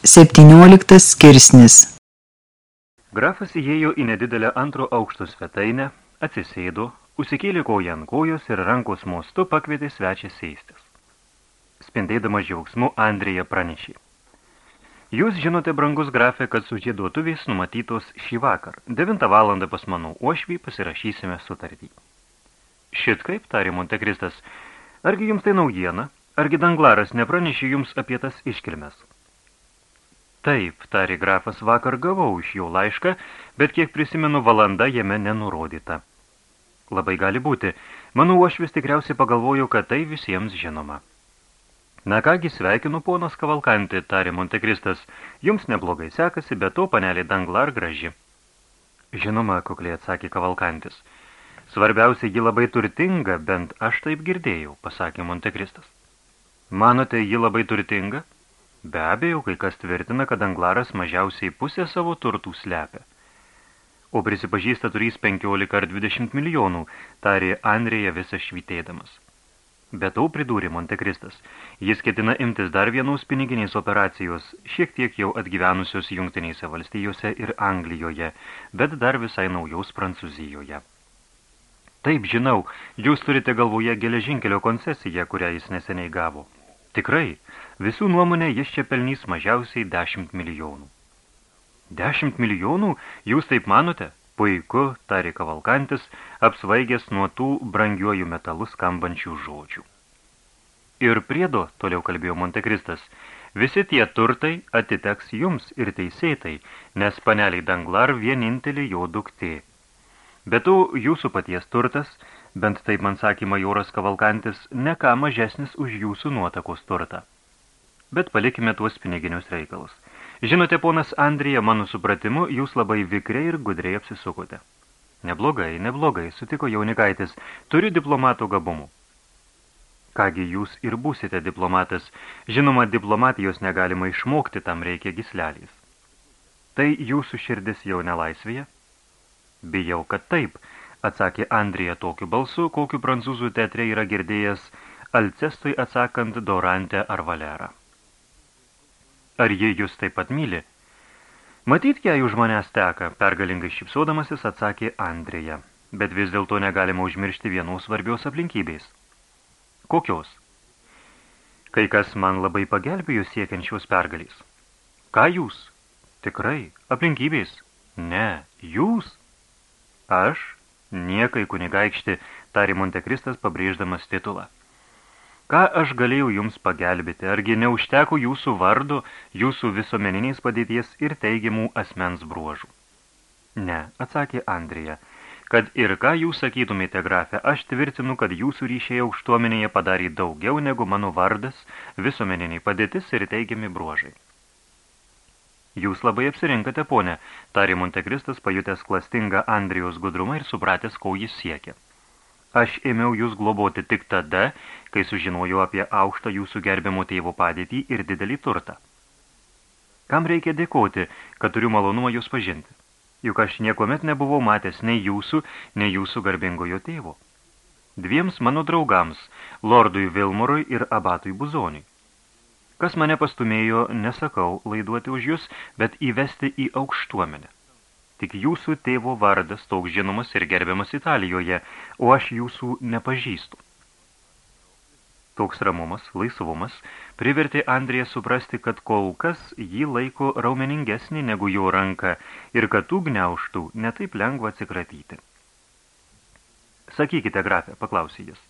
17 skirsnis Grafas įėjo į nedidelę antro aukšto svetainę, atsisėdo, užsikėlė koją ant kojos ir rankos mostu pakvietė svečią sėstis. Spindėdama džiaugsmu, Andrija pranešė. Jūs žinote, brangus grafė, kad sužieduotuvės numatytos šį vakar. 9 valandą pas mano uošvį pasirašysime sutartį. Šit kaip, tarė Montekristas, argi jums tai naujiena? Argi danglaras nepranešė jums apie tas iškilmes? Taip, tarė grafas, vakar gavau iš jo laišką, bet kiek prisimenu valanda jame nenurodyta. Labai gali būti. Mano uošvis tikriausiai pagalvojo, kad tai visiems žinoma. Na kągi, sveikinu ponas Kavalkantį, tarė Montekristas. Jums neblogai sekasi, bet to panelė Danglar graži. Žinoma, kukliai atsakė Kavalkantis. Svarbiausia, ji labai turtinga, bent aš taip girdėjau, pasakė Montekristas. Manote, ji labai turtinga? Be abejo, kai kas tvirtina, kad anglaras mažiausiai pusę savo turtų slepia. O prisipažįsta turys 15 ar 20 milijonų, tarė Andrėja visą švitėdamas. Be to pridūrė Montekristas, jis ketina imtis dar vienos piniginės operacijos, šiek tiek jau atgyvenusios jungtinėse valstijose ir Anglijoje, bet dar visai naujaus Prancūzijoje. Taip, žinau, jūs turite galvoje geležinkelio koncesiją, kurią jis neseniai gavo. Tikrai, visų nuomonė jis čia pelnys mažiausiai 10 milijonų. 10 milijonų? Jūs taip manote? Puiku, tarė kavalkantis, apsvaigęs nuo tų brangiuojų metalų skambančių žodžių. Ir priedo, toliau kalbėjo Montekristas, visi tie turtai atiteks jums ir teisėtai, nes paneliai Danglar vienintelė jo duktė. Bet to jūsų paties turtas – bent taip man sakė majoras Kavalkantis, ne ką mažesnis už jūsų nuotakos turtą. Bet palikime tuos piniginius reikalus. Žinote, ponas Andrija, mano supratimu, jūs labai vikriai ir gudriai apsisukote. Neblogai, neblogai, sutiko jaunikaitis, turiu diplomato gabumų. Kągi jūs ir būsite diplomatas, žinoma, diplomatijos negalima išmokti, tam reikia gislelės. Tai jūsų širdis jau nelaisvėje? Bijau, kad taip, atsakė Andrija tokiu balsu, kokiu prancūzų teatre yra girdėjęs Alcestui atsakant Dorantę ar Valerą. Ar ji jūs taip pat myli? Matyt, jei už manęs teka, pergalingai šipsodamasis atsakė Andrija, bet vis dėlto negalima užmiršti vienos svarbios aplinkybės. Kokios? Kai kas man labai pagelbėjo siekiančios pergalės. Ką jūs? Tikrai, aplinkybės? Ne, jūs? Aš Niekai kunigaikšti, tarė Montekristas pabrėždamas titulą. Ką aš galėjau jums pagelbėti, argi neužteko jūsų vardo, jūsų visuomeniniais padėties ir teigiamų asmens bruožų? Ne, atsakė Andrija, kad ir ką jūs sakytumėte grafę, aš tvirtinu, kad jūsų ryšiai aukštuomenėje padarė daugiau negu mano vardas, visuomeniniai padėtis ir teigiami bruožai. Jūs labai apsirinkate, ponė, tarė Montekristas, pajutęs klastingą Andrijos gudrumą ir supratęs, ko jis siekia. Aš ėmiau jūs globoti tik tada, kai sužinojau apie aukštą jūsų gerbiamo tėvo padėtį ir didelį turtą. Kam reikia dėkoti, kad turiu malonumą jūs pažinti? Juk aš niekuomet nebuvau matęs nei jūsų, nei jūsų garbingojo tėvo. Dviems mano draugams, lordui Vilmorui ir abatui Buzoniui. Kas mane pastumėjo, nesakau, laiduoti už jūs, bet įvesti į aukštuomenę. Tik jūsų tėvo vardas toks žinomas ir gerbiamas Italijoje, o aš jūsų nepažįstu. Toks ramumas, laisvumas, privertė Andrija suprasti, kad kol kas jį laiko raumeningesnį negu jo ranka ir kad tų gniauštų netaip lengva atsikratyti. Sakykite, grafė, paklausė jis,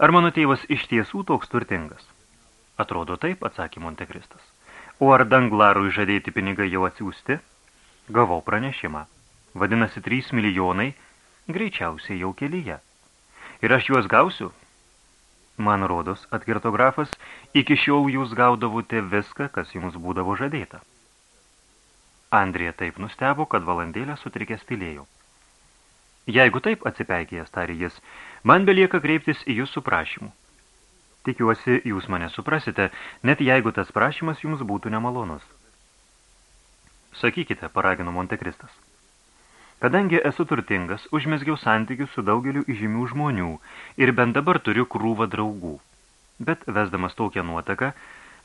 ar mano tėvas iš tiesų toks turtingas? Atrodo taip, atsakė Montekristas. O ar danglarui žadėti pinigai jau atsiųsti? Gavau pranešimą. Vadinasi, 3 milijonai, greičiausiai jau kelyje. Ir aš juos gausiu? Man rodos, atkirto grafas, iki šiol jūs gaudavote viską, kas jums būdavo žadėta. Andrija taip nustebo, kad valandėlę sutrikęs tylėjo. Jeigu taip atsipeikėjęs, tarė jis, man belieka kreiptis į jūsų prašymų. Tikiuosi, jūs mane suprasite, net jeigu tas prašymas jums būtų nemalonus. Sakykite, paragino Montekristas. Kadangi esu turtingas, užmesgiau santykius su daugeliu įžymių žmonių ir bent dabar turiu krūvą draugų. Bet vesdamas tokią nuotaką,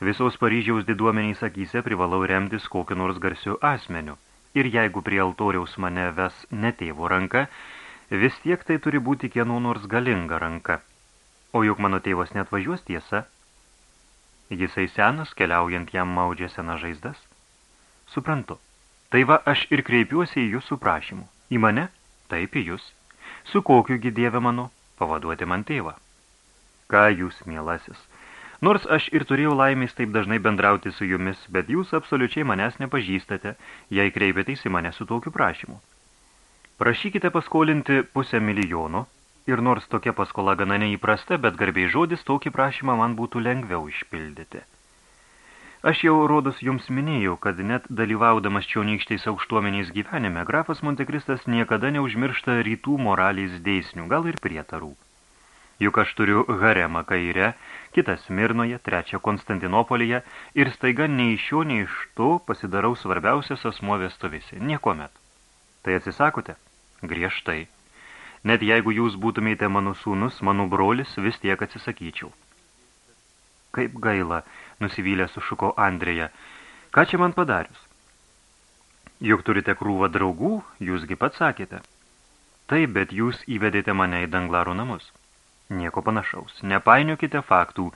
Visos Paryžiaus diduomeniai sakyse privalau remtis kokiu nors garsiu asmeniu. Ir jeigu prie altoriaus mane ves ne tėvo ranka, vis tiek tai turi būti kieno nors galinga ranka. O juk mano tėvas net važiuos tiesa. Jisai senas, keliaujant jam maudžia sena žaizdas. Suprantu. Tai va aš ir kreipiuosi į jūsų prašymų. Į mane? Taip, į jūs. Su kokiu gi dieve mano? Pavaduoti man tėvą. Ką jūs, mielasis? Nors aš ir turėjau laimės taip dažnai bendrauti su jumis, bet jūs absoliučiai manęs nepažįstate, jei kreipiatės į mane su tokiu prašymu. Prašykite paskolinti pusę milijono ir nors tokia paskola gana neįprasta, bet garbiai žodis tokį prašymą man būtų lengviau išpildyti. Aš jau rodos jums minėjau, kad net dalyvaudamas čionykščiais aukštuomeniais gyvenime, grafas Montekristas niekada neužmiršta rytų moralės dėsnių, gal ir prietarų. Juk aš turiu haremą kaire, kitas Mirnoje, trečią Konstantinopolyje ir staiga nei iš šio, nei iš to pasidarau svarbiausias asmo vestuvėse. Niekomet. Tai atsisakote? Griežtai. Net jeigu jūs būtumėte mano sūnus, mano brolis, vis tiek atsisakyčiau. Kaip gaila, nusivylė sušuko Andrėja. Ką čia man padarius? Juk turite krūvą draugų, jūsgi pats sakėte. Taip, bet jūs įvedėte mane į danglarų namus. Nieko panašaus. Nepainiokite faktų.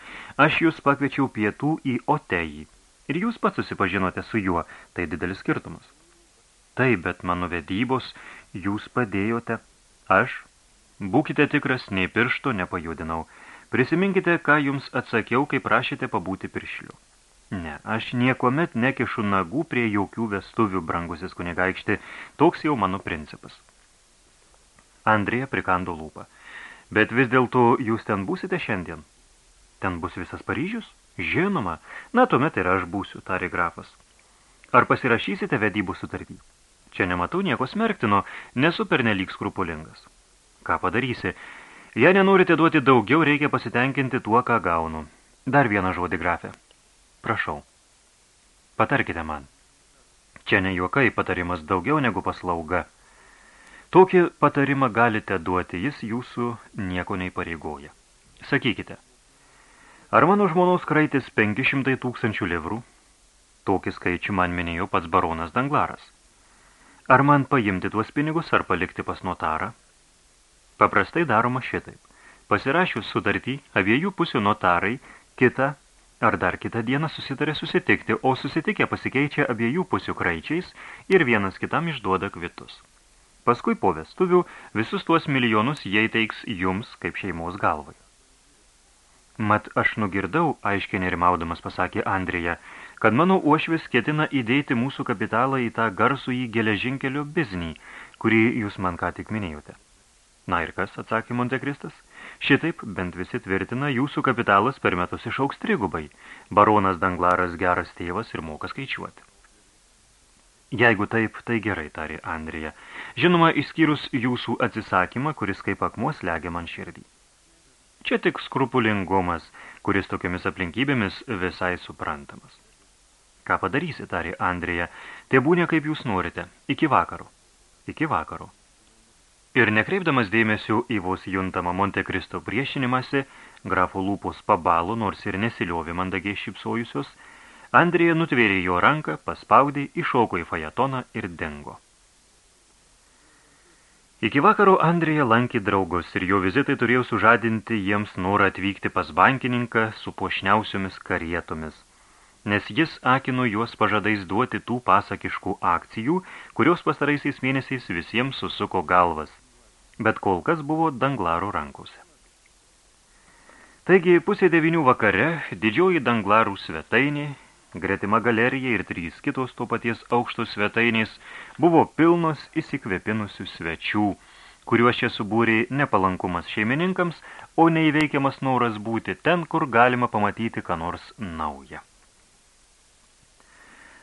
Aš jūs pakviečiau pietų į Otejį. Ir jūs pats susipažinote su juo. Tai didelis skirtumas. Taip, bet mano vedybos jūs padėjote. Aš? Būkite tikras, nei piršto nepajudinau. Prisiminkite, ką jums atsakiau, kai prašėte pabūti piršliu. Ne, aš niekomet nekišu nagų prie jokių vestuvių, brangusis kunigaikšti, toks jau mano principas. Andrija prikando lūpą. Bet vis dėlto jūs ten būsite šiandien? Ten bus visas Paryžius? Žinoma, na tuomet ir aš būsiu, tarė grafas. Ar pasirašysite vedybų sutartį? Čia nematau nieko smerktino, nesu pernelyg skrupulingas. Ką padarysi? Jei nenorite duoti daugiau, reikia pasitenkinti tuo, ką gaunu. Dar vieną žodį, grafė. Prašau. Patarkite man. Čia ne juokai patarimas daugiau negu paslauga. Tokį patarimą galite duoti, jis jūsų nieko neįpareigoja. Sakykite, ar mano žmonos kraitis 500 tūkstančių livrų? Tokį skaičių man minėjo pats baronas Danglaras. Ar man paimti tuos pinigus, ar palikti pas notarą? Paprastai daroma šitaip. Pasirašius sutartį, abiejų pusių notarai kitą ar dar kitą dieną susitarė susitikti, o susitikę pasikeičia abiejų pusių kraičiais ir vienas kitam išduoda kvitus. Paskui po vestuvių visus tuos milijonus jie teiks jums kaip šeimos galvai. Mat aš nugirdau, aiškiai nerimaudamas pasakė Andrija, kad mano uošvis ketina įdėti mūsų kapitalą į tą garsų į geležinkelio biznį, kurį jūs man ką tik minėjote. Na ir kas, atsakė Montekristas, šitaip bent visi tvirtina, jūsų kapitalas per metus išauks trigubai, baronas Danglaras geras tėvas ir moka skaičiuoti. Jeigu taip, tai gerai, tarė Andrija. Žinoma, išskyrus jūsų atsisakymą, kuris kaip akmuos legia man širdį. Čia tik skrupulingumas, kuris tokiamis aplinkybėmis visai suprantamas. Ką padarysi, tarė Andrija, tai būnė kaip jūs norite, iki vakaro. Iki vakaro. Ir nekreipdamas dėmesio į vos juntamą Montekristo priešinimąsi, grafo lūpos pabalo, nors ir nesiliovė mandagiai šipsojusios, Andrija nutvėrė jo ranką, paspaudė, iššoko į fajatoną ir dengo. Iki vakaro Andrija lankė draugus ir jo vizitai turėjo sužadinti jiems norą atvykti pas bankininką su puošniausiomis karietomis – nes jis akino juos pažadais duoti tų pasakiškų akcijų, kurios pastaraisiais mėnesiais visiems susuko galvas, bet kol kas buvo danglarų rankose. Taigi pusė devinių vakare didžioji danglarų svetainė, gretima galerija ir trys kitos to paties aukšto svetainės buvo pilnos įsikvepinusių svečių, kuriuos čia subūrė nepalankumas šeimininkams, o neįveikiamas noras būti ten, kur galima pamatyti ką nors naują.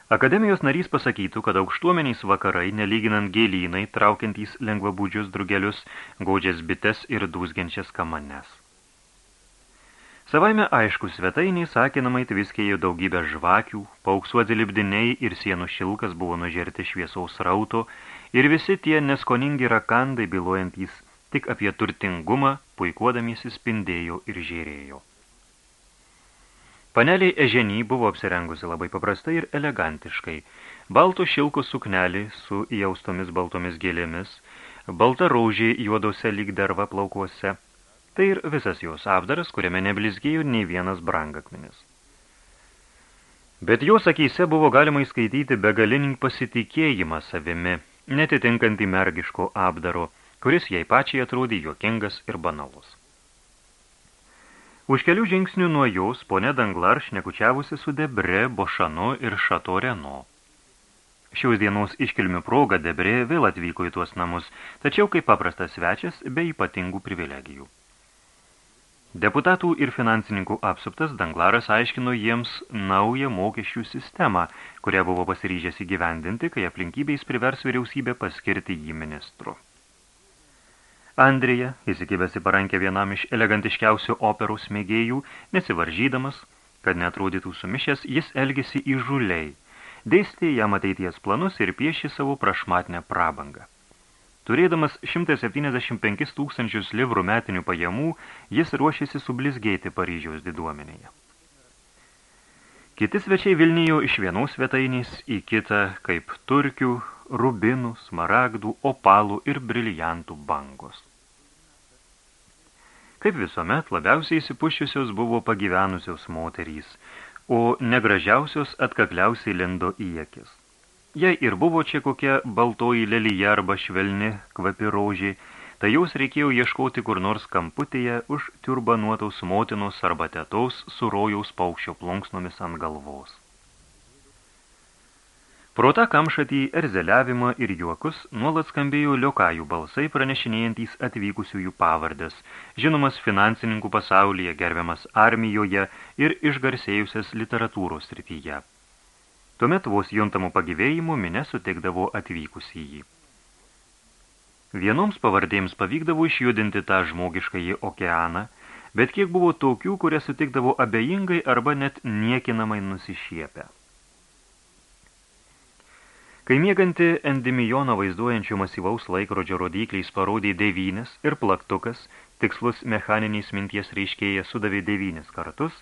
Akademijos narys pasakytų, kad aukštuomeniais vakarai, nelyginant gėlynai, traukiantys lengvabūdžius drugelius, gaudžias bites ir dūsgiančias kamanes. Savaime aišku, svetainiai sakinamai tviskėjo daugybę žvakių, pauksuoti libdiniai ir sienų šilkas buvo nužerti šviesaus rauto ir visi tie neskoningi rakandai byluojantys tik apie turtingumą, puikuodamiesi spindėjo ir žėrėjo. Paneliai Eženy buvo apsirengusi labai paprastai ir elegantiškai. Balto šilko suknelį su įjaustomis baltomis gėlėmis, balta raužiai juodose lyg derva plaukuose. Tai ir visas jos apdaras, kuriame neblizgėjo nei vienas brangakmenis. Bet jos akyse buvo galima įskaityti begalinį pasitikėjimą savimi, netitinkantį mergiško apdaro, kuris jai pačiai atrodė juokingas ir banalus. Už kelių žingsnių nuo jos ponė Danglar šnekučiavusi su Debre, Bošanu ir Šato Reno. Šios dienos iškilmių proga Debre vėl atvyko į tuos namus, tačiau kaip paprastas svečias be ypatingų privilegijų. Deputatų ir finansininkų apsuptas Danglaras aiškino jiems naują mokesčių sistemą, kurią buvo pasiryžęs įgyvendinti, kai aplinkybės privers vyriausybę paskirti jį ministru. Andrija, įsikibęs į parankę vienam iš elegantiškiausių operų smėgėjų, nesivaržydamas, kad neatrodytų sumišęs, jis elgėsi įžuliai, dėstė jam ateities planus ir piešė savo prašmatnę prabangą. Turėdamas 175 tūkstančius livrų metinių pajamų, jis ruošėsi sublizgėti Paryžiaus diduomenėje. Kiti svečiai Vilnijo iš vienos svetainės į kitą kaip turkių, rubinų, smaragdų, opalų ir briliantų bangos. Kaip visuomet, labiausiai įsipušiusios buvo pagyvenusios moterys, o negražiausios atkakliausiai lindo į akis. Jei ir buvo čia kokia baltoji lelyje arba švelni kvapi rožiai, tai jaus reikėjo ieškoti kur nors kamputėje už turbanuotaus motinos arba tetos su rojaus paukščio plunksnomis ant galvos. Pro tą kamšatį, erzeliavimą ir juokus nuolat skambėjo liokajų balsai pranešinėjantys atvykusiųjų pavardės, žinomas finansininkų pasaulyje, gerbiamas armijoje ir išgarsėjusias literatūros srityje. Tuomet vos juntamų pagyvėjimų minė sutikdavo atvykusį jį. Vienoms pavardėms pavykdavo išjudinti tą žmogiškąjį okeaną, bet kiek buvo tokių, kurie sutikdavo abejingai arba net niekinamai nusišiepę. Kai mieganti endimijoną vaizduojančio masyvaus laikrodžio rodykliais parodė devynis ir plaktukas, tikslus mechaniniais minties reiškėja sudavė devynis kartus,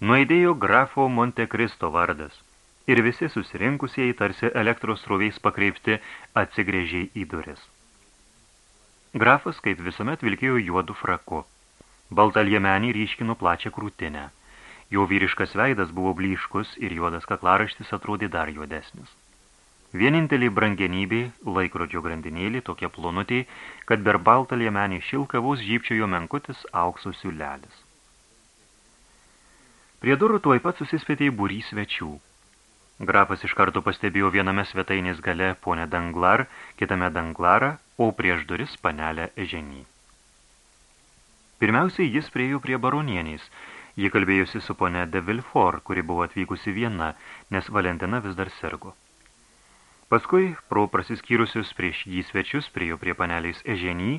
nuaidėjo grafo Monte Cristo vardas ir visi susirinkusieji tarsi elektros sroviais pakreipti atsigrėžiai į duris. Grafas, kaip visuomet, vilkėjo juodu fraku. Baltą liemenį ryškino plačią krūtinę. Jo vyriškas veidas buvo blyškus ir juodas kaklaraštis atrodė dar juodesnis. Vienintelį brangenybė, laikrodžio grandinėlį, tokia plonutė, kad per baltą liemenį šilką vos žypčiojo menkutis aukso siulelis. Prie durų tuoj pat susispėtė būry svečių. Grafas iš karto pastebėjo viename svetainės gale ponę Danglar, kitame Danglarą, o prieš duris panelę Eženį. Pirmiausiai jis priejo prie baronienės. Ji kalbėjusi su ponė de Vilfort, kuri buvo atvykusi viena, nes Valentina vis dar sergo. Paskui, pro prasiskyrusius prieš jį svečius, priejo prie paneliais eženį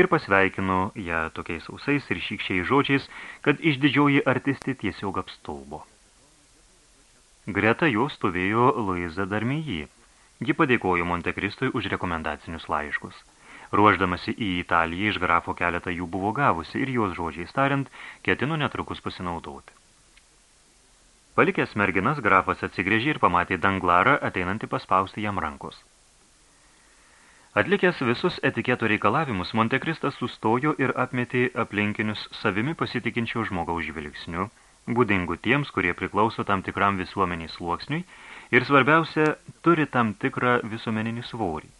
ir pasveikino ją tokiais ausais ir šykščiai žodžiais, kad išdidžioji artistė tiesiog apstulbo. Greta jo stovėjo Luiza Darmyji. Ji padėkojo Montekristui už rekomendacinius laiškus. Ruoždamasi į Italiją iš grafo keletą jų buvo gavusi ir jos žodžiais tariant, ketino netrukus pasinaudoti. Palikęs merginas, grafas atsigrėžė ir pamatė danglarą, ateinantį paspausti jam rankos. Atlikęs visus etiketo reikalavimus, Montekristas sustojo ir apmetė aplinkinius savimi pasitikinčio žmogaus žvilgsniu, būdingų tiems, kurie priklauso tam tikram visuomeniai sluoksniui ir svarbiausia, turi tam tikrą visuomeninį svorį.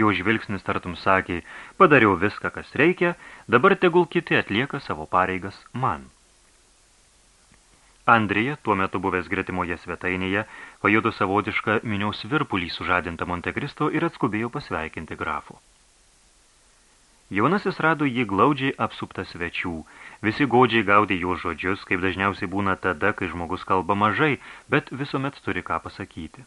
Jo žvilgsnis tartum sakė, padariau viską, kas reikia, dabar tegul kiti atlieka savo pareigas man. Andrija, tuo metu buvęs gretimoje svetainėje, pajuto savotišką miniaus virpulį sužadintą Montekristo ir atskubėjo pasveikinti grafų. Jaunasis rado jį glaudžiai apsuptą svečių. Visi godžiai gaudė jo žodžius, kaip dažniausiai būna tada, kai žmogus kalba mažai, bet visuomet turi ką pasakyti.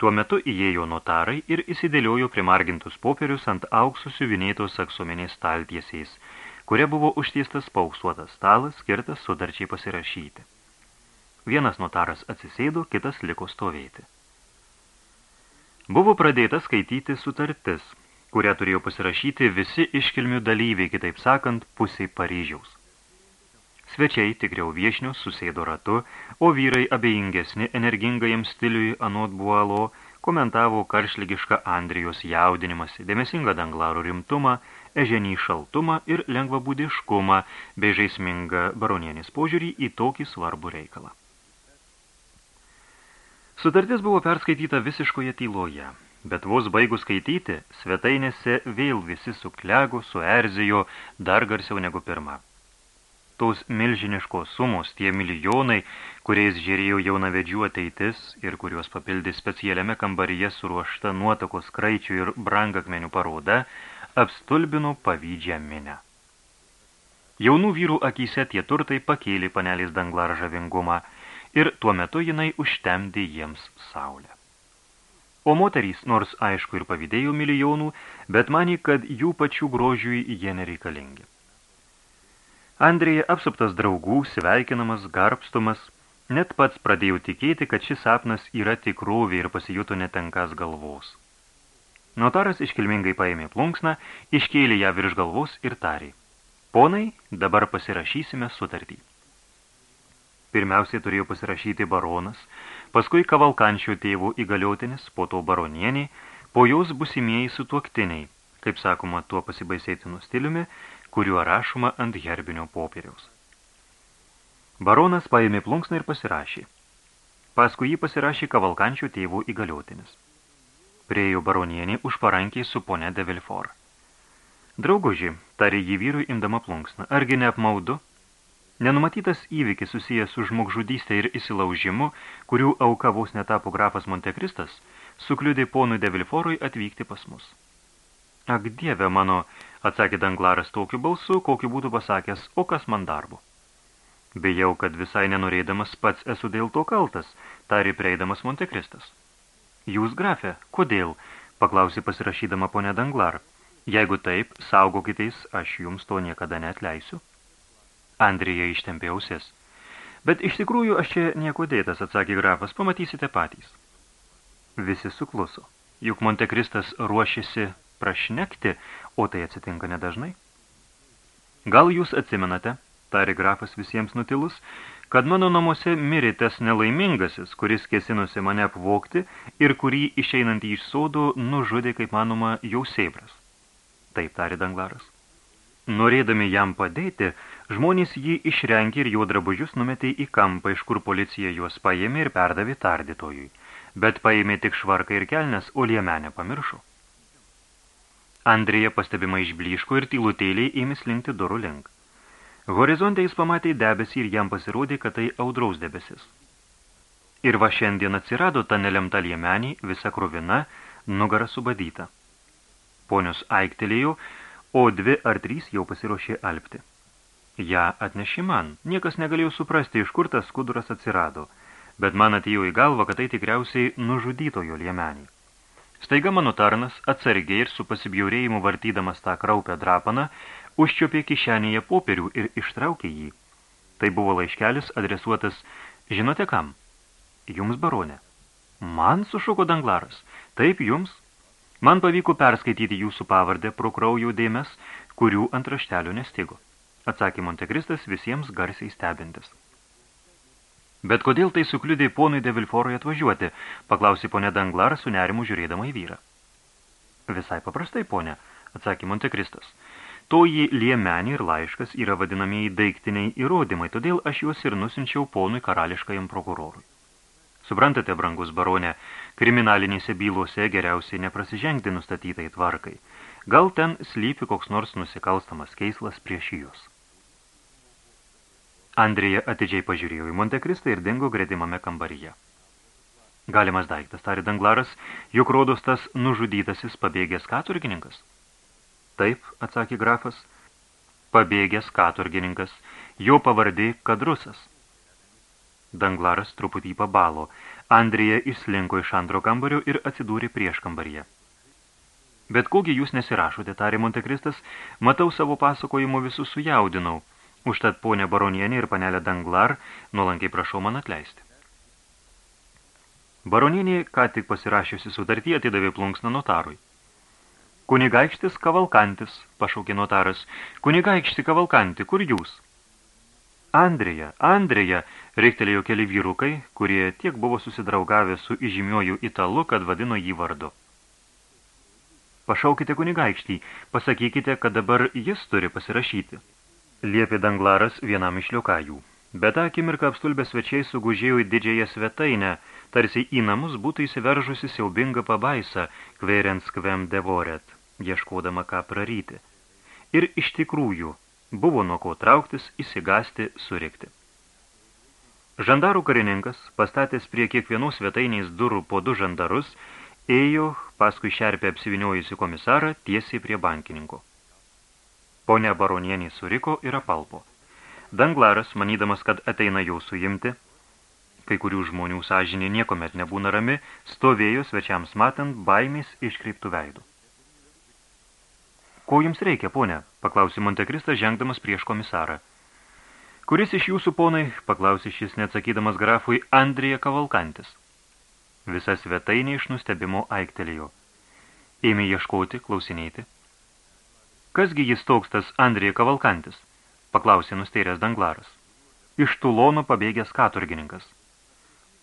Tuo metu įėjo notarai ir įsidėliojo primargintus popierius ant auksų siuvinėtos aksomenės staltiesiais – kuria buvo užtiestas pauksuotas stalas, skirtas sudarčiai pasirašyti. Vienas notaras atsisėdo, kitas liko stovėti. Buvo pradėta skaityti sutartis, kurią turėjo pasirašyti visi iškilmių dalyviai, kitaip sakant, pusiai Paryžiaus. Svečiai, tikriau viešnios, susėdo ratu, o vyrai abejingesni energingajam stiliui anot bualo, komentavo karšlygišką Andrijos jaudinimąsi, dėmesingą danglarų rimtumą, eženį šaltumą ir lengvabūdiškumą, bei žaismingą baronienės požiūrį į tokį svarbų reikalą. Sutartis buvo perskaityta visiškoje tyloje, bet vos baigus skaityti, svetainėse vėl visi suklego, suerzijo dar garsiau negu pirma tos milžiniškos sumos, tie milijonai, kuriais žiūrėjo jaunavedžių ateitis ir kuriuos papildė specialiame kambaryje suruošta nuotakos kraičių ir brangakmenių paroda, apstulbino pavydžią minę. Jaunų vyrų akyse tie turtai pakėlė panelės danglar žavingumą ir tuo metu jinai užtemdė jiems saulę. O moterys, nors aišku ir pavydėjo milijonų, bet manė, kad jų pačių grožiui jie nereikalingi. Andrija apsuptas draugų, sveikinamas, garbstumas, net pats pradėjau tikėti, kad šis sapnas yra tikrovė ir pasijuto netenkas galvos. Notaras iškilmingai paėmė plunksną, iškėlė ją virš galvos ir tarė. Ponai, dabar pasirašysime sutartį. Pirmiausiai turėjo pasirašyti baronas, paskui kavalkančio tėvų įgaliotinis, po to baronienį, po jos busimieji sutuoktiniai, kaip sakoma, tuo pasibaisėtinu stiliumi, kuriuo rašoma ant herbinio popieriaus. Baronas paėmė plunksną ir pasirašė. Paskui jį pasirašė kavalkančių tėvų įgaliotinis. Priejo baronienį už parankiai su ponė de Vilfor. Drauguži, tarė jį vyrui imdama plunksną, argi neapmaudu? Nenumatytas įvykis susijęs su žmogžudystė ir įsilaužimu, kurių auka vos netapo grafas Montekristas, sukliudė ponui de Vilforui atvykti pas mus. Ak, dieve mano, atsakė Danglaras tokiu balsu, kokį būtų pasakęs, o kas man darbo. Bejau, kad visai nenorėdamas pats esu dėl to kaltas, tarė prieidamas Montekristas. Jūs, grafė, kodėl? paklausė pasirašydama ponė Danglar. Jeigu taip, saugokiteis, aš jums to niekada neatleisiu. Andrija ištempė ausis. Bet iš tikrųjų aš čia nieko dėtas, atsakė grafas, pamatysite patys. Visi sukluso. Juk Montekristas ruošėsi prašnekti, o tai atsitinka nedažnai. Gal jūs atsimenate, tarė grafas visiems nutilus, kad mano namuose mirė tas nelaimingasis, kuris kėsinusi mane apvokti ir kurį išeinant iš sodo nužudė, kaip manoma, jau seibras. Taip, tarė Danglaras. Norėdami jam padėti, žmonės jį išrenkė ir jo drabužius numetė į kampą, iš kur policija juos paėmė ir perdavė tardytojui, bet paėmė tik švarką ir kelnes, o liemenę pamiršo. Andrija pastebima išbliško ir tylutėliai ėmė slinkti durų link. Horizonte jis pamatė debesį ir jam pasirodė, kad tai audraus debesis. Ir va šiandien atsirado ta nelemta liemenį, visa kruvina, nugara subadyta. Ponios aiktelėjo, o dvi ar trys jau pasiruošė alpti. Ja atneši man, niekas negalėjo suprasti, iš kur tas skuduras atsirado, bet man atėjo į galvą, kad tai tikriausiai nužudytojo liemenį. Staiga mano tarnas, atsargiai ir su pasibjaurėjimu vartydamas tą kraupę drapaną, užčiopė kišenėje popierių ir ištraukė jį. Tai buvo laiškelis adresuotas, žinote kam? Jums, baronė. Man sušuko danglaras. Taip, jums. Man pavyko perskaityti jūsų pavardę pro kraujo dėmes, kurių ant raštelio nestigo. Atsakė Montekristas visiems garsiai stebintis. Bet kodėl tai sukliudė ponui de Vilforui atvažiuoti, paklausė ponė Danglar su nerimu žiūrėdama į vyrą. Visai paprastai, ponė, atsakė Montekristas. Toji liemenį ir laiškas yra vadinamieji daiktiniai įrodymai, todėl aš juos ir nusinčiau ponui karališkajam prokurorui. Suprantate, brangus baronė, kriminalinėse bylose geriausiai neprasižengti nustatytai tvarkai. Gal ten slypi koks nors nusikalstamas keislas prieš jūs. Andrija atidžiai pažiūrėjo į Montekristą ir dingo gretimame kambaryje. Galimas daiktas, tarė Danglaras, juk rodos tas nužudytasis pabėgęs katurgininkas. Taip, atsakė grafas, pabėgęs katurgininkas, jo pavardė kadrusas. Danglaras truputį pabalo, Andrija išslinko iš antro kambario ir atsidūrė prieš kambaryje. Bet kogi jūs nesirašote, tarė Montekristas, matau savo pasakojimu visus sujaudinau – Užtat ponė baronienė ir panelė Danglar nuolankiai prašau man atleisti. Baronienė, ką tik pasirašiusi sutartį, atidavė plunksną notarui. Kunigaikštis kavalkantis, pašaukė notaras. Kunigaikšti kavalkanti, kur jūs? Andrėja, Andrėja, reiktelėjo keli vyrukai, kurie tiek buvo susidraugavę su įžymiuoju italu, kad vadino jį vardu. Pašaukite kunigaikštį, pasakykite, kad dabar jis turi pasirašyti. Liepė danglaras vienam iš liokajų. Bet akimirką apstulbę svečiai sugužėjo į didžiąją svetainę, tarsi į namus būtų įsiveržusi siaubinga pabaisa, kvėrens kvem devoret, ieškodama ką praryti. Ir iš tikrųjų, buvo nuo ko trauktis, įsigasti, surikti. Žandarų karininkas, pastatęs prie kiekvienos svetainiais durų po du žandarus, ėjo paskui šerpę apsiviniojusi komisarą tiesiai prie bankininko. Pone baronienį suriko ir apalpo. Danglaras, manydamas, kad ateina jau suimti, kai kurių žmonių sąžinė niekomet nebūna rami, stovėjo svečiams matant baimės iškreiptų veidų. Ko jums reikia, ponė? paklausė Montekristas, žengdamas prieš komisarą. Kuris iš jūsų, ponai, paklausė šis neatsakydamas grafui, Andrija Kavalkantis. Visa svetainė iš nustebimo aiktelėjo. Ėmė ieškoti, klausinėti. Kasgi jis toks tas Andrija Kavalkantis? paklausė nusteiręs Danglaras. Iš Tulono pabėgęs katurgininkas.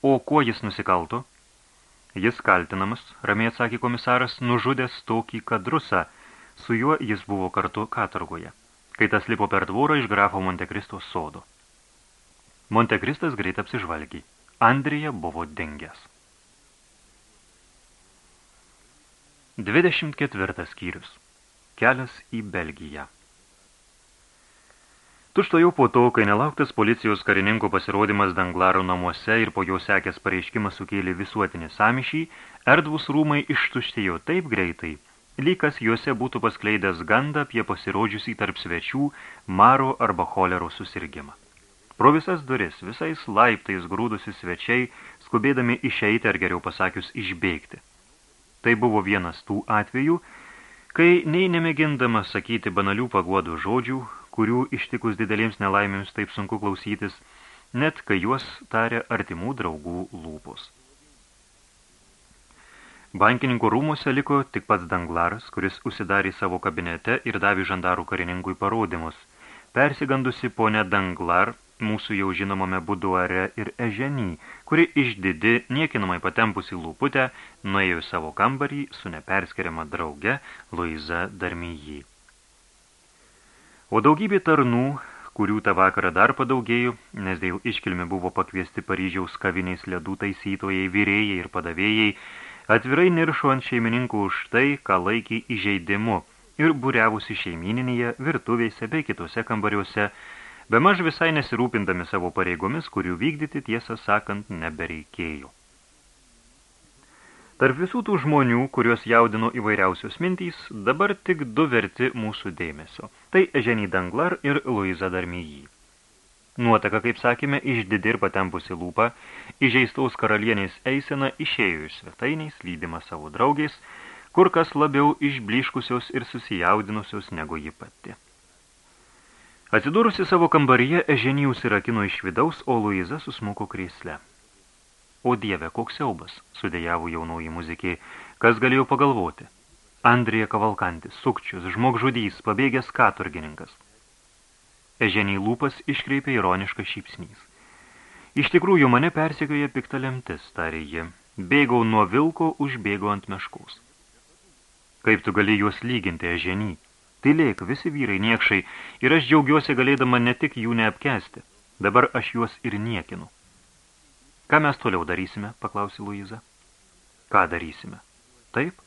O kuo jis nusikalto? Jis kaltinamas, ramiai atsakė komisaras, nužudęs tokį kadrusą – Su juo jis buvo kartu katurgoje, kai tas lipo per dvorą iš grafo Montekristo sodo. Montekristas greit apsižvalgiai. Andrija buvo dengęs. 24 skyrius. Kelias į Belgiją. Tušto jau po to, kai nelauktas policijos karininko pasirodymas Danglaro namuose ir po jo sekęs pareiškimas sukėlė visuotinį samišį, erdvus rūmai ištuštėjo taip greitai, lykas juose būtų paskleidęs gandą apie pasirodžiusį tarp svečių maro arba cholero susirgimą. Pro visas duris, visais laiptais grūdusi svečiai, skubėdami išeiti ar geriau pasakius išbėgti. Tai buvo vienas tų atvejų, kai nei nemėgindama sakyti banalių paguodų žodžių, kurių ištikus didelėms nelaimėms taip sunku klausytis, net kai juos tarė artimų draugų lūpos. Bankininkų rūmuose liko tik pats Danglaras, kuris užsidarė savo kabinete ir davė žandarų karininkui parodymus. Persigandusi ponė Danglar, mūsų jau žinomame buduare ir eženį, kuri išdidi, niekinamai patempusi lūputę, nuėjo į savo kambarį su neperskiriama drauge Luiza Darmyjį. O daugybė tarnų, kurių tą vakarą dar padaugėjo, nes dėl iškilmi buvo pakviesti Paryžiaus kaviniais ledų taisytojai, vyrėjai ir padavėjai, atvirai niršo ant šeimininkų už tai, ką laikė įžeidimu ir būriavusi šeimininėje, virtuvėse bei kitose kambariuose, bemaž visai nesirūpindami savo pareigomis, kurių vykdyti tiesą sakant nebereikėjo. Tarp visų tų žmonių, kuriuos jaudino įvairiausios mintys, dabar tik du verti mūsų dėmesio. Tai Ženį Danglar ir Luiza Darmyjį. Nuotaka, kaip sakėme, išdidi ir patempusi lūpą, įžeistaus karalienės eisena išėjo iš svetainiais, lydima savo draugiais, kur kas labiau išbliškusios ir susijaudinusios negu ji pati. Atsidūrusi savo kambaryje, Eženijus įrakino iš vidaus, o Luiza susmuko krėsle. O dieve, koks siaubas, sudėjavo jaunoji muzikė, kas galėjo pagalvoti. Andrija Kavalkantis, sukčius, žmogžudys, pabėgęs katurgininkas – Eženiai lūpas iškreipė ironišką šypsnys. Iš tikrųjų, mane persekioja pikta lemtis, tarė ji. Bėgau nuo vilko, užbėgau ant meškaus. Kaip tu gali juos lyginti, eženį? Tai lėk, visi vyrai niekšai, ir aš džiaugiuosi galėdama ne tik jų neapkesti. Dabar aš juos ir niekinu. Ką mes toliau darysime, paklausė Luiza. Ką darysime? Taip?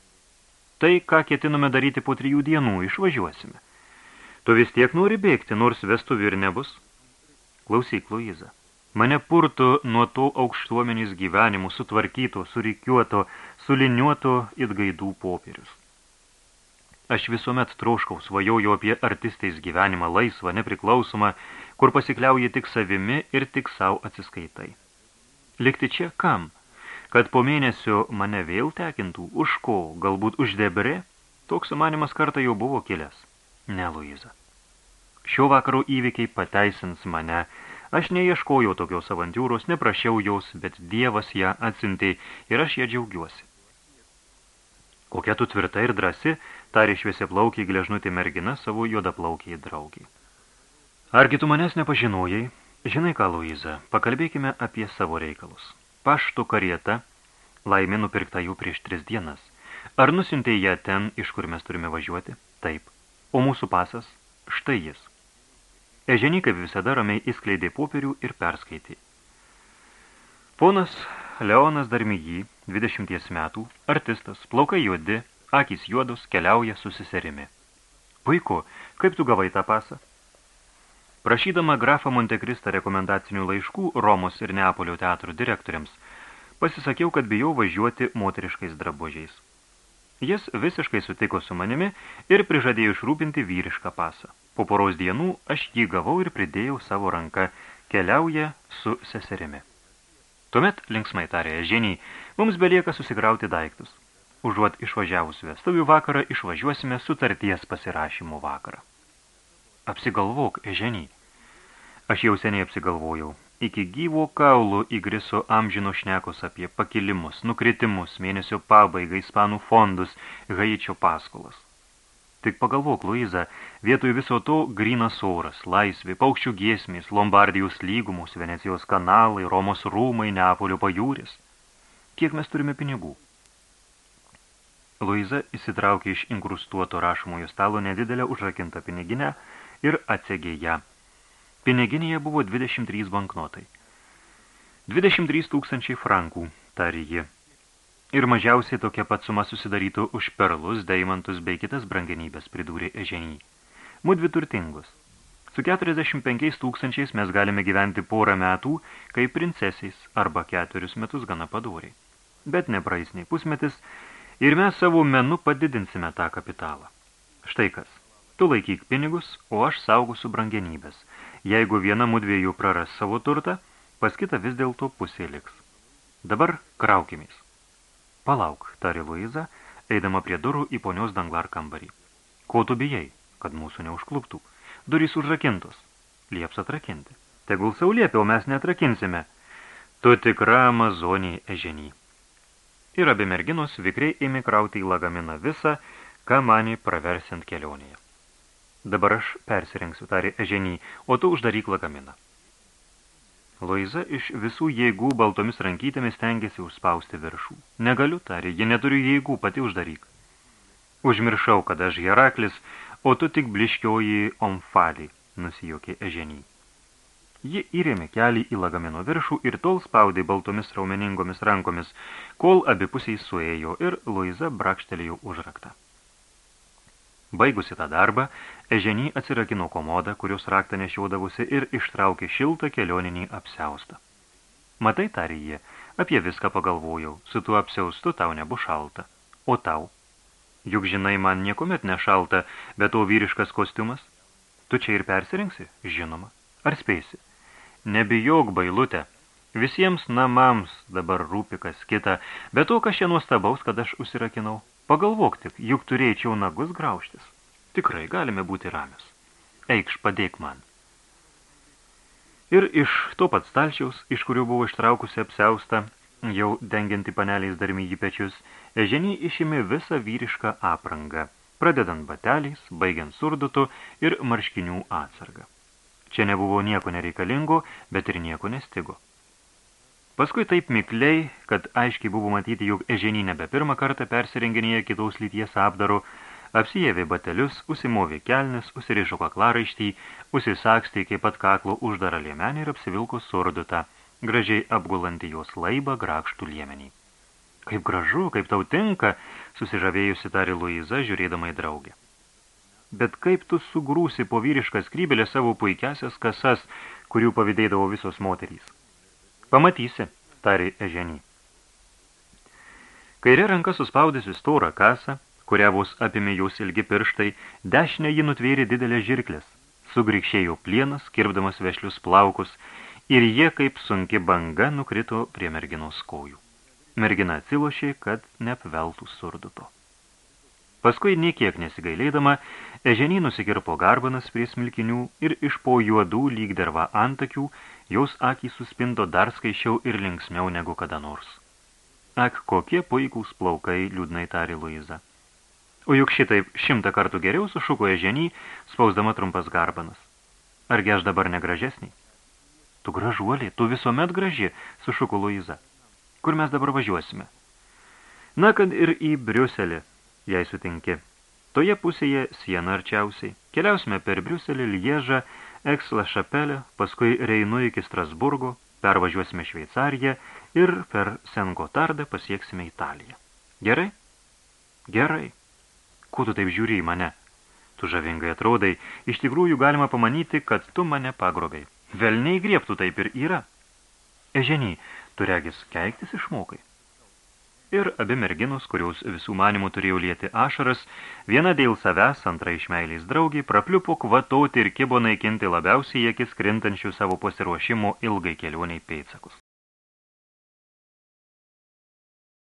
Tai, ką ketiname daryti po trijų dienų, išvažiuosime. Tu vis tiek nori bėgti, nors vestuvių ir nebus? Klausyk, Luiza. Mane purtų nuo to aukštuomenys gyvenimų sutvarkyto, surikiuoto, suliniuoto it gaidų popierius. Aš visuomet troškau, svajoju apie artistais gyvenimą laisvą, nepriklausomą, kur pasikliauji tik savimi ir tik savo atsiskaitai. Likti čia kam? Kad po mėnesio mane vėl tekintų, už ko, galbūt už debre? Toks sumanimas kartą jau buvo kilęs. Ne, Luiza. Šio vakaro įvykiai pateisins mane. Aš neieškojau tokios avantūros, neprašiau jos, bet Dievas ją atsintė ir aš ją džiaugiuosi. Kokia tu tvirta ir drasi, tarė šviesia plaukiai gležnutė mergina savo juodaplaukiai draugiai. Argi tu manęs nepažinojai? Žinai ką, Luiza, pakalbėkime apie savo reikalus. Pašto karieta, laimė nupirkta jau prieš tris dienas. Ar nusintė ją ten, iš kur mes turime važiuoti? Taip. O mūsų pasas? Štai jis. Eženį kaip visada ramiai įskleidė popierių ir perskaitė. Ponas Leonas Darmijį, 20 metų, artistas, plaukai juodi, akys juodus, keliauja su seserimi. Puiku, kaip tu gavai tą pasą? Prašydama grafą Montekristą rekomendacinių laiškų Romos ir Neapolio teatrų direktoriams, pasisakiau, kad bijau važiuoti moteriškais drabužiais. Jis visiškai sutiko su manimi ir prižadėjo išrūpinti vyrišką pasą. Po poros dienų aš jį gavau ir pridėjau savo ranką, keliauja su seserimi. Tuomet, linksmai tarė ženiai, mums belieka susigrauti daiktus. Užuot išvažiavus vestuvių vakarą, išvažiuosime sutarties pasirašymų vakarą. Apsigalvok, ženiai. Aš jau seniai apsigalvojau. Iki gyvo kaulų įgriso amžino šnekos apie pakilimus, nukritimus, mėnesio pabaigą, ispanų fondus, haičio paskolas. Tik pagalvok, Luiza, vietoj viso to grinas oras, laisvė, paukščių giesmės, Lombardijos lygumus, Venecijos kanalai, Romos rūmai, Neapolio pajūris. Kiek mes turime pinigų? Luiza įsitraukė iš inkrustuoto rašomojo stalo nedidelę užrakintą piniginę, ir atsegė ją. Piniginėje buvo 23 banknotai. 23 tūkstančiai frankų, tarė ji. Ir mažiausiai tokia pat suma susidarytų už perlus, deimantus bei kitas brangenybės, pridūrė Eženį. Mudvi turtingus. Su 45 tūkstančiais mes galime gyventi porą metų, kaip princesiais, arba ketverius metus gana padoriai. Bet nepraeis nei pusmetis, ir mes savo menu padidinsime tą kapitalą. Štai kas. Tu laikyk pinigus, o aš saugusiu brangenybės. Jeigu viena mudviejų praras savo turtą, pas kitą vis dėlto pusė liks. Dabar kraukimės. Palauk, tarė Luiza, eidama prie durų į ponios danglar kambarį. Ko tu bijai, kad mūsų neužkluptų? Durys užrakintos. Lieps atrakinti. Tegul sauliepia, o mes neatrakinsime. Tu tikra amazonė eženį. Ir abi merginos vikriai ėmė krauti į lagaminą visą, ką manį praversint kelionėje. Dabar aš persirengsiu, tarė Eženį, o tu uždaryk lagaminą. Luiza iš visų jėgų baltomis rankytėmis stengiasi užspausti viršų. Negaliu, tarė, ji neturiu jėgų, pati uždaryk. Užmiršau, kad aš Heraklis, o tu tik bliškioji omfalį, nusijokė Eženį. Ji įrėmė kelį į lagamino viršų ir tol spaudė baltomis raumeningomis rankomis, kol abipusiai suėjo ir Luiza brakštelėjo užraktą. Baigusi tą darbą, Eženį atsirakino komodą, kurios raktą nešiodavusi ir ištraukė šiltą kelioninį apsiaustą. Matai, tarė jie, apie viską pagalvojau, su tuo apsiaustu tau nebus šalta. O tau? Juk žinai, man niekuomet nešalta, bet to vyriškas kostiumas. Tu čia ir persirinksi? Žinoma. Ar spėsi? Nebijok, bailutė. Visiems namams dabar rūpi kas kita, bet to, kas čia nuostabaus, kad aš užsirakinau. Pagalvok tik, juk turėčiau nagus graužtis. Tikrai galime būti ramius. Eikš, padėk man. Ir iš to pat stalčiaus, iš kurio buvo ištraukusi apsiaustą, jau dengianti paneliais darmyjį pečius, Eženį išėmė visą vyrišką aprangą, pradedant bateliais, baigiant surdutu ir marškinių atsargą. Čia nebuvo nieko nereikalingo, bet ir nieko nestigo. Paskui taip mikliai, kad aiškiai buvo matyti, jog eženį nebe pirmą kartą persirenginėje kitaus lyties apdaru, apsijėvė batelius, užsimovė kelnis, užsirišo kaklaraištį, užsisakstė kaip pat kaklo uždarą liemenį ir apsivilko surdutą, gražiai apgulanti jos laibą grakštų liemenį. Kaip gražu, kaip tau tinka, susižavėjusi tarė Luiza, žiūrėdama į draugę. Bet kaip tu sugrūsi po vyrišką skrybelę savo puikiasias kasas, kurių pavydėdavo visos moterys? Pamatysi, tarė Eženį. Kairė ranka suspaudysi storą kasą, kurią vos apimė jos ilgi pirštai, dešinę ji nutvėrė didelę žirklės, sugrikšėjo plienas, kirpdamas vešlius plaukus, ir jie kaip sunki banga nukrito prie merginos kojų. Mergina atsilošė, kad neapveltų surduto. Paskui niekiek nesigailėdama, eženį nusikirpo garbanas prie smilkinių ir iš po juodų lyg derva antakių Jaus akys suspindo dar skaičiau ir linksmiau negu kada nors. Ak, kokie puikūs plaukai, liūdnai tarė Luiza. O juk šitaip šimtą kartų geriau sušukoja ženį, spausdama trumpas garbanas. Argi aš dabar negražesnį? Tu gražuolė, tu visuomet graži, sušuko Luiza. Kur mes dabar važiuosime? Na, kad ir į Briuselį, jei sutinki. Toje pusėje siena arčiausiai. Keliausime per Briuselį, Liežą, Eksla Šapelę, paskui Reinu iki Strasburgo, pervažiuosime Šveicariją ir per Sengotardą pasieksime Italiją. Gerai? Gerai. Kuo tu taip žiūri į mane? Tu žavingai atrodai, iš tikrųjų galima pamanyti, kad tu mane pagrobiai. Velniai griebtų taip ir yra. Eženį, tu regis keiktis išmokai. Ir abi merginos, kurios visų manimų turėjo lieti ašaras, viena dėl savęs, antra iš meilės draugiai, prapliupo kvatoti ir kibo naikinti labiausiai akis krintančių savo pasiruošimo ilgai kelioniai pėdsakus.